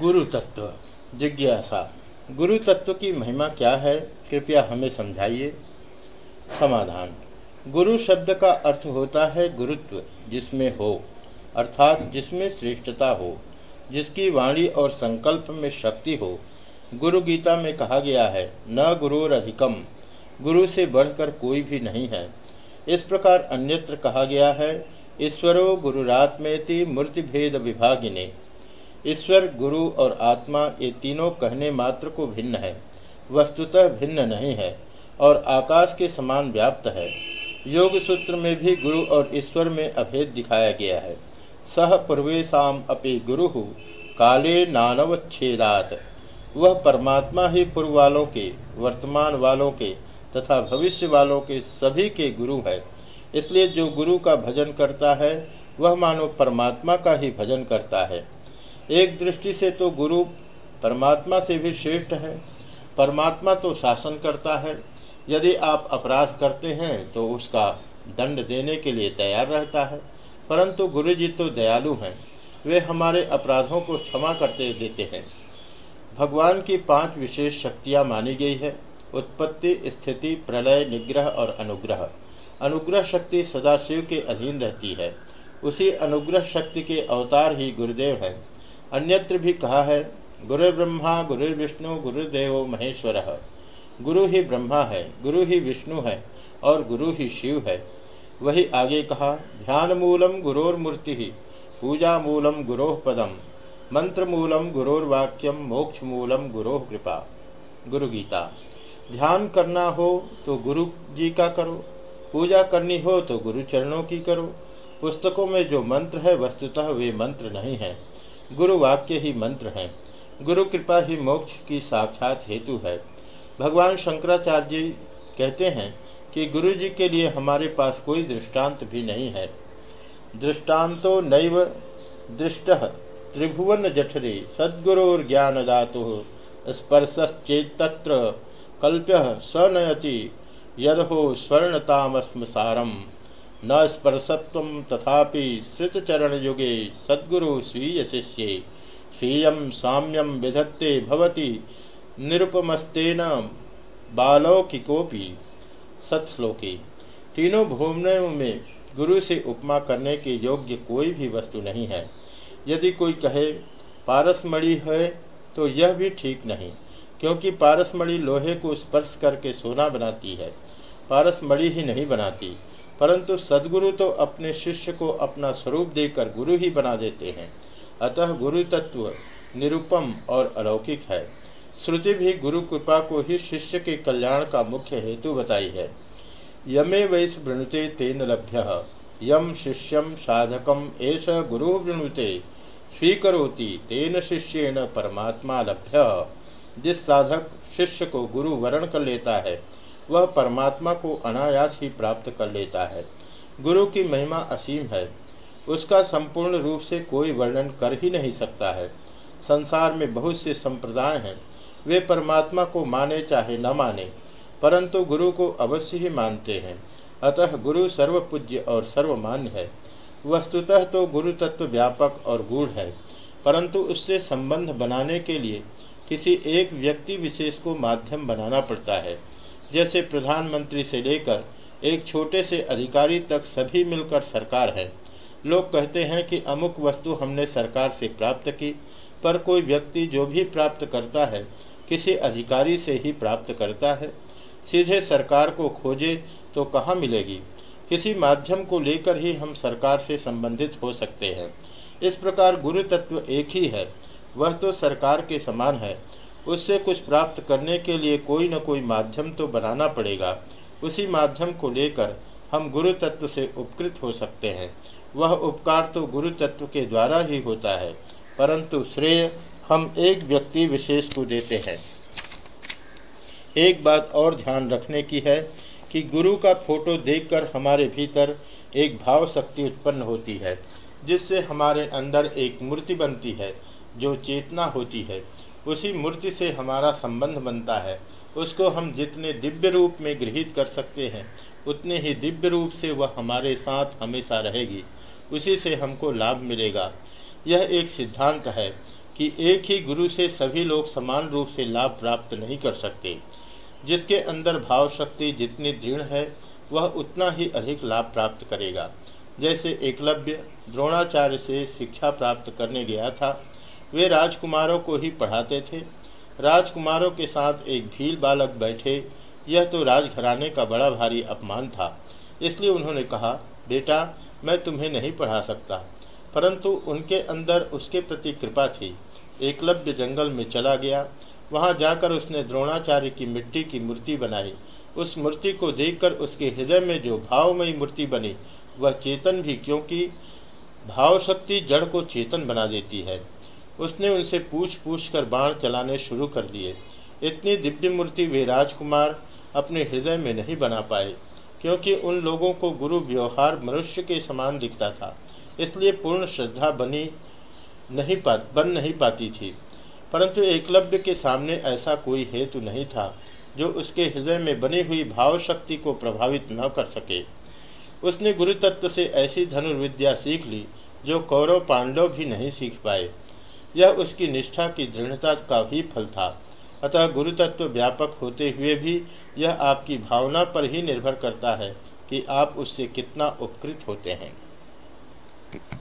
गुरु तत्व, जिज्ञासा। गुरु तत्व की महिमा क्या है? कृपया हमें समझाइए। समाधान। गुरु शब्द का अर्थ होता है गुरुत्व, जिसमें हो, अर्थात जिसमें श्रेष्ठता हो, जिसकी वाणी और संकल्प में शक्ति हो। गुरु गीता में कहा गया है, न गुरुर अधिकम गुरु से बढ़कर कोई भी नहीं है। इस प्रकार अन्यत्र कहा गया है, ईश्वरो गुरुरात्मेति मूर्तिभेद विभागिने ईश्वर, गुरु और आत्मा ये तीनों कहने मात्र को भिन्न है, वस्तुतः भिन्न नहीं है और आकाश के समान व्याप्त है। योग सूत्र में भी गुरु और ईश्वर में अभेद दिखाया गया है। सह पूर्वेशम अपि गुरु काले नानवच्छेदात। वह परमात्मा ही पूर्व वालों के, वर्तमान वालों के तथा भविष्य वालों के सभी के गुरु है। इसलिए जो गुरु का भजन करता है, वह मानो परमात्मा का ही भजन करता है। एक दृष्टि से तो गुरु परमात्मा से भी श्रेष्ठ है। परमात्मा तो शासन करता है। यदि आप अपराध करते हैं तो उसका दंड देने के लिए तैयार रहता है। परंतु गुरु जी तो दयालु हैं। वे हमारे अपराधों को क्षमा करते देते हैं। भगवान की पाँच विशेष शक्तियाँ मानी गई है। उत्पत्ति, स्थिति, प्रलय, निग्रह और अनुग्रह। अनुग्रह शक्ति सदाशिव के अधीन रहती है। उसी अनुग्रह शक्ति के अवतार ही गुरुदेव है। अन्यत्र भी कहा है गुरु ब्रह्मा गुरु विष्णु महेश्वर। गुरु ही ब्रह्मा है, गुरु ही विष्णु है, और गुरु ही शिव है। वही आगे कहा, ध्यान मूलम गुरोर्मूर्ति पूजा मूलम गुरोह पदम, मंत्र मूलम गुरोर्वाक्यम, मोक्ष मूलम गुरोह कृपा। गुरु गीता ध्यान करना हो तो गुरु जी का करो, पूजा करनी हो तो गुरु चरणों की करो। पुस्तकों में जो मंत्र है, वस्तुतः वे मंत्र नहीं है। गुरु वाक्य ही मंत्र हैं। गुरु कृपा ही मोक्ष की साक्षात हेतु है। भगवान शंकराचार्य जी कहते हैं कि गुरु जी के लिए हमारे पास कोई दृष्टांत भी नहीं है। दृष्टांतो नैव दृष्ट त्रिभुवन जठरे सद्गुरोर्ज्ञानदातु स्पर्शश्चेतत्र कल्प्य स नयति यदो यदहो स्वर्णतामस्मसारम। न स्पर्शत्व तथापि युगे सद्गुरु स्वीय शिष्य स्वीय साम्यम विधत्ते भवति, निरुपमस्तेन बालौकिकोपि सत्श्लोकी। तीनों भूमनों में गुरु से उपमा करने के योग्य कोई भी वस्तु नहीं है। यदि कोई कहे पारसमणि है तो यह भी ठीक नहीं, क्योंकि पारसमणि लोहे को स्पर्श करके सोना बनाती है। पारसमणि ही नहीं बनाती। परंतु सदगुरु तो अपने शिष्य को अपना स्वरूप देकर गुरु ही बना देते हैं। अतः गुरु तत्व निरुपम और अलौकिक है। श्रुति भी गुरु कृपा को ही शिष्य के कल्याण का मुख्य हेतु बताई है। यमे वैस वृणुते तेन लभ्य, यम शिष्यम साधकम, एष गुरु वृणुते, स्वीकरोति तेन शिष्येन परमात्मा लभ्य। जिस साधक शिष्य को गुरु वरण कर लेता है वह परमात्मा को अनायास ही प्राप्त कर लेता है। गुरु की महिमा असीम है। उसका संपूर्ण रूप से कोई वर्णन कर ही नहीं सकता है। संसार में बहुत से संप्रदाय हैं। वे परमात्मा को माने चाहे न माने, परंतु गुरु को अवश्य ही मानते हैं। अतः गुरु सर्वपूज्य और सर्वमान्य है। वस्तुतः तो गुरु तत्व व्यापक और गूढ़ है। परंतु उससे संबंध बनाने के लिए किसी एक व्यक्ति विशेष को माध्यम बनाना पड़ता है। जैसे प्रधानमंत्री से लेकर एक छोटे से अधिकारी तक सभी मिलकर सरकार है। लोग कहते हैं कि अमुक वस्तु हमने सरकार से प्राप्त की, पर कोई व्यक्ति जो भी प्राप्त करता है, किसी अधिकारी से ही प्राप्त करता है। सीधे सरकार को खोजे तो कहाँ मिलेगी? किसी माध्यम को लेकर ही हम सरकार से संबंधित हो सकते हैं। इस प्रकार गुरु तत्व एक ही है। वह तो सरकार के समान है। उससे कुछ प्राप्त करने के लिए कोई न कोई माध्यम तो बनाना पड़ेगा। उसी माध्यम को लेकर हम गुरु तत्व से उपकृत हो सकते हैं। वह उपकार तो गुरु तत्व के द्वारा ही होता है, परंतु श्रेय हम एक व्यक्ति विशेष को देते हैं। एक बात और ध्यान रखने की है कि गुरु का फ़ोटो देखकर हमारे भीतर एक भाव शक्ति उत्पन्न होती है, जिससे हमारे अंदर एक मूर्ति बनती है, जो चेतना होती है। उसी मूर्ति से हमारा संबंध बनता है। उसको हम जितने दिव्य रूप में गृहित कर सकते हैं, उतने ही दिव्य रूप से वह हमारे साथ हमेशा रहेगी। उसी से हमको लाभ मिलेगा। यह एक सिद्धांत है कि एक ही गुरु से सभी लोग समान रूप से लाभ प्राप्त नहीं कर सकते। जिसके अंदर भाव शक्ति जितनी दृढ़ है, वह उतना ही अधिक लाभ प्राप्त करेगा। जैसे एकलव्य द्रोणाचार्य से शिक्षा प्राप्त करने गया था वे राजकुमारों को ही पढ़ाते थे। राजकुमारों के साथ एक भील बालक बैठे। यह तो राजघराने का बड़ा भारी अपमान था। इसलिए उन्होंने कहा, बेटा, मैं तुम्हें नहीं पढ़ा सकता। परंतु उनके अंदर उसके प्रति कृपा थी। एकलव्य जंगल में चला गया। वहाँ जाकर उसने द्रोणाचार्य की मिट्टी की मूर्ति बनाई। उस मूर्ति को देखकर उसके हृदय में जो भावमयी मूर्ति बनी, वह चेतन भी क्योंकि भाव शक्ति जड़ को चेतन बना देती है। उसने उनसे पूछ पूछ कर बाण चलाने शुरू कर दिए। इतनी दिव्य मूर्ति वे राजकुमार अपने हृदय में नहीं बना पाए, क्योंकि उन लोगों को गुरु व्यवहार मनुष्य के समान दिखता था, इसलिए पूर्ण श्रद्धा बनी नहीं पा, बन नहीं पाती थी। परंतु एकलव्य के सामने ऐसा कोई हेतु नहीं था, जो उसके हृदय में बनी हुई भाव शक्ति को प्रभावित न कर सके। उसने गुरु तत्व से ऐसी धनुर्विद्या सीख ली, जो कौरव पांडव भी नहीं सीख पाए। यह उसकी निष्ठा की दृढ़ता का भी फल था। अतः गुरु तत्व व्यापक होते हुए भी यह आपकी भावना पर ही निर्भर करता है कि आप उससे कितना उपकृत होते हैं।